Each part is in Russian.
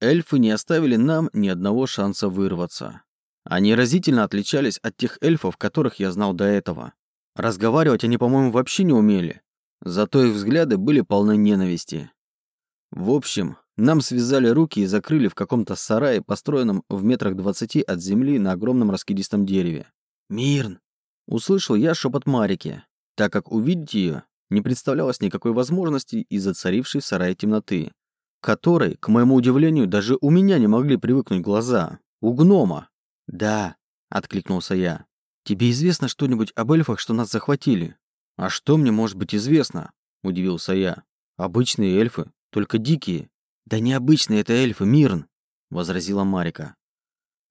Эльфы не оставили нам ни одного шанса вырваться. Они разительно отличались от тех эльфов, которых я знал до этого. Разговаривать они, по-моему, вообще не умели. Зато их взгляды были полны ненависти. В общем, нам связали руки и закрыли в каком-то сарае, построенном в метрах двадцати от земли на огромном раскидистом дереве. «Мирн!» Услышал я шепот Марики, так как увидеть ее не представлялось никакой возможности из-за царившей в сарае темноты, которой, к моему удивлению, даже у меня не могли привыкнуть глаза. У гнома. «Да», — откликнулся я. «Тебе известно что-нибудь об эльфах, что нас захватили?» «А что мне может быть известно?» – удивился я. «Обычные эльфы, только дикие». «Да не обычные это эльфы, Мирн», – возразила Марика.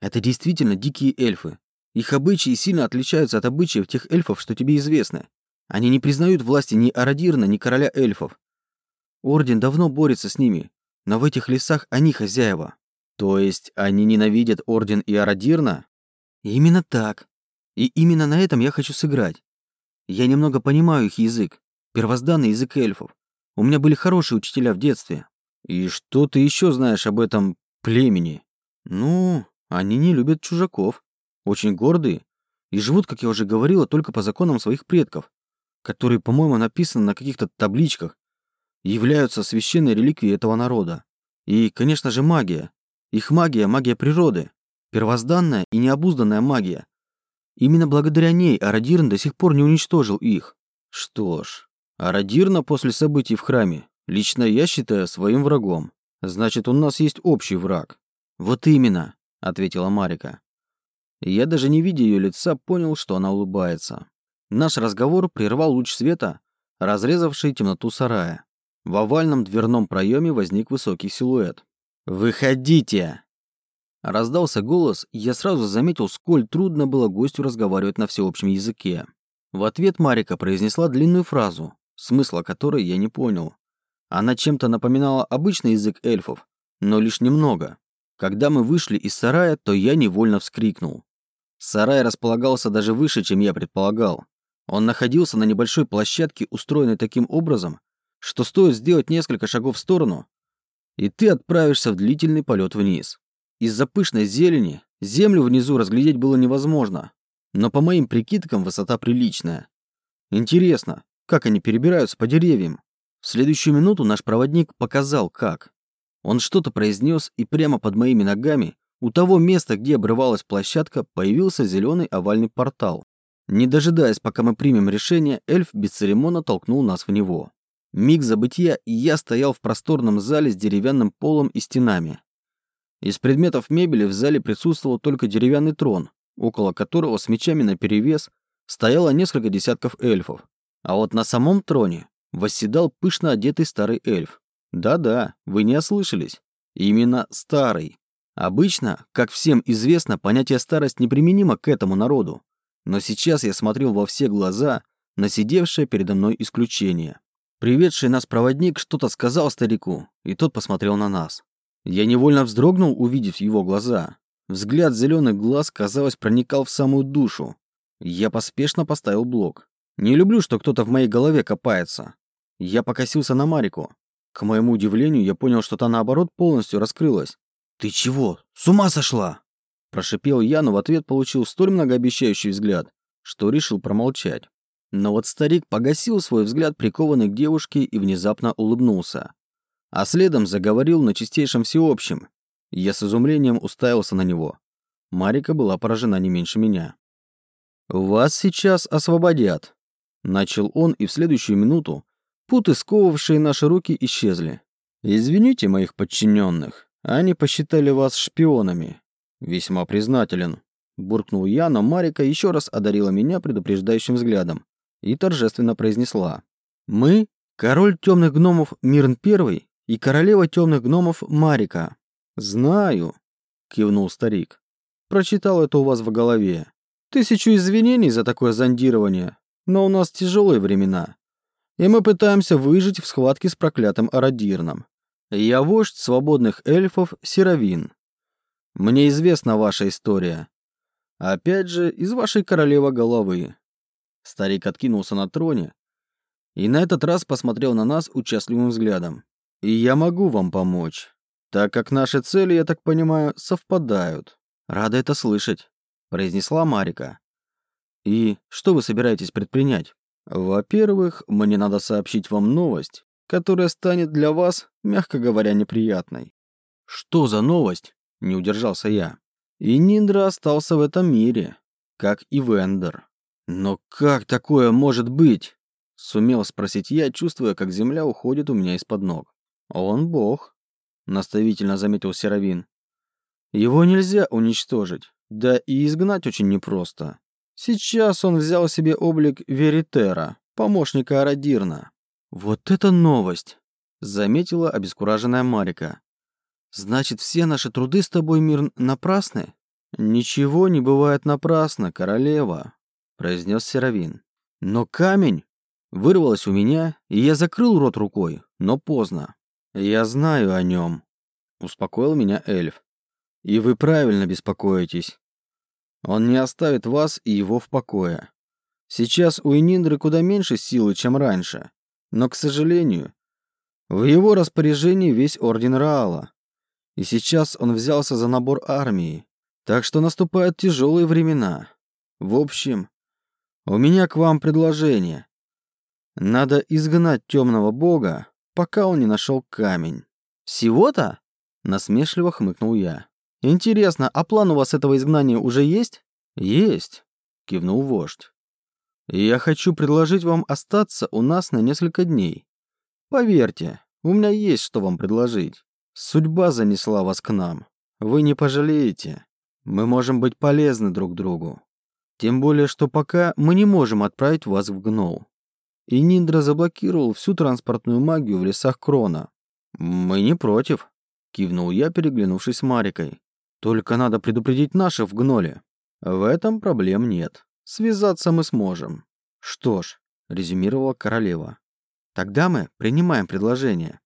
«Это действительно дикие эльфы. Их обычаи сильно отличаются от обычаев тех эльфов, что тебе известны. Они не признают власти ни Арадирна, ни короля эльфов. Орден давно борется с ними, но в этих лесах они хозяева». «То есть они ненавидят Орден и Арадирна?» «Именно так. И именно на этом я хочу сыграть. Я немного понимаю их язык, первозданный язык эльфов. У меня были хорошие учителя в детстве. И что ты еще знаешь об этом племени? Ну, они не любят чужаков, очень гордые и живут, как я уже говорила, только по законам своих предков, которые, по-моему, написаны на каких-то табличках, являются священной реликвией этого народа. И, конечно же, магия. Их магия – магия природы. Первозданная и необузданная магия, Именно благодаря ней Арадирн до сих пор не уничтожил их. Что ж, Арадирна после событий в храме лично я считаю своим врагом. Значит, у нас есть общий враг. Вот именно, ответила Марика. Я даже не видя ее лица, понял, что она улыбается. Наш разговор прервал луч света, разрезавший темноту сарая. В овальном дверном проеме возник высокий силуэт. «Выходите!» Раздался голос, и я сразу заметил, сколь трудно было гостю разговаривать на всеобщем языке. В ответ Марика произнесла длинную фразу, смысла которой я не понял. Она чем-то напоминала обычный язык эльфов, но лишь немного. Когда мы вышли из сарая, то я невольно вскрикнул. Сарай располагался даже выше, чем я предполагал. Он находился на небольшой площадке, устроенной таким образом, что стоит сделать несколько шагов в сторону, и ты отправишься в длительный полет вниз. Из-за пышной зелени землю внизу разглядеть было невозможно, но по моим прикидкам высота приличная. Интересно, как они перебираются по деревьям? В следующую минуту наш проводник показал, как. Он что-то произнес, и прямо под моими ногами, у того места, где обрывалась площадка, появился зеленый овальный портал. Не дожидаясь, пока мы примем решение, эльф без толкнул нас в него. Миг забытия, и я стоял в просторном зале с деревянным полом и стенами. Из предметов мебели в зале присутствовал только деревянный трон, около которого с мечами наперевес стояло несколько десятков эльфов. А вот на самом троне восседал пышно одетый старый эльф. Да-да, вы не ослышались. Именно старый. Обычно, как всем известно, понятие старость неприменимо к этому народу. Но сейчас я смотрел во все глаза на сидевшее передо мной исключение. Приведший нас проводник что-то сказал старику, и тот посмотрел на нас. Я невольно вздрогнул, увидев его глаза. Взгляд зеленых глаз, казалось, проникал в самую душу. Я поспешно поставил блок. Не люблю, что кто-то в моей голове копается. Я покосился на Марику. К моему удивлению, я понял, что та наоборот полностью раскрылась. «Ты чего? С ума сошла?» Прошипел я, но в ответ получил столь многообещающий взгляд, что решил промолчать. Но вот старик погасил свой взгляд, прикованный к девушке, и внезапно улыбнулся а следом заговорил на чистейшем всеобщем. Я с изумлением уставился на него. Марика была поражена не меньше меня. «Вас сейчас освободят», — начал он, и в следующую минуту путы, сковывавшие наши руки, исчезли. «Извините моих подчиненных, они посчитали вас шпионами. Весьма признателен», — буркнул я, но Марика еще раз одарила меня предупреждающим взглядом и торжественно произнесла. «Мы, король темных гномов Мирн Первый, и королева темных гномов Марика. Знаю, кивнул старик. Прочитал это у вас в голове. Тысячу извинений за такое зондирование, но у нас тяжелые времена. И мы пытаемся выжить в схватке с проклятым Арадирном. Я вождь свободных эльфов Серовин. Мне известна ваша история. Опять же, из вашей королевы головы. Старик откинулся на троне и на этот раз посмотрел на нас участливым взглядом. И я могу вам помочь. так как наши цели, я так понимаю, совпадают. Рада это слышать, произнесла Марика. И что вы собираетесь предпринять? Во-первых, мне надо сообщить вам новость, которая станет для вас, мягко говоря, неприятной. Что за новость? Не удержался я. И Ниндра остался в этом мире, как и Вендер. Но как такое может быть? Сумел спросить я, чувствуя, как земля уходит у меня из-под ног. Он бог, наставительно заметил Серовин. Его нельзя уничтожить, да и изгнать очень непросто. Сейчас он взял себе облик Веритера, помощника Арадирна. Вот это новость, заметила обескураженная Марика. Значит, все наши труды с тобой, мир, напрасны? Ничего не бывает напрасно, королева, произнес Серовин. Но камень вырвалось у меня, и я закрыл рот рукой, но поздно. Я знаю о нем, успокоил меня эльф. И вы правильно беспокоитесь. Он не оставит вас и его в покое. Сейчас у Эниндры куда меньше силы, чем раньше. Но, к сожалению, в его распоряжении весь Орден Раала. И сейчас он взялся за набор армии. Так что наступают тяжелые времена. В общем, у меня к вам предложение. Надо изгнать темного бога, пока он не нашел камень. Всего-то? Насмешливо хмыкнул я. Интересно, а план у вас этого изгнания уже есть? Есть, кивнул вождь. Я хочу предложить вам остаться у нас на несколько дней. Поверьте, у меня есть что вам предложить. Судьба занесла вас к нам. Вы не пожалеете. Мы можем быть полезны друг другу. Тем более, что пока мы не можем отправить вас в Гноу. И Ниндра заблокировал всю транспортную магию в лесах Крона. Мы не против, кивнул я, переглянувшись с Марикой. Только надо предупредить наших в гноле. В этом проблем нет. Связаться мы сможем. Что ж, резюмировала королева. Тогда мы принимаем предложение.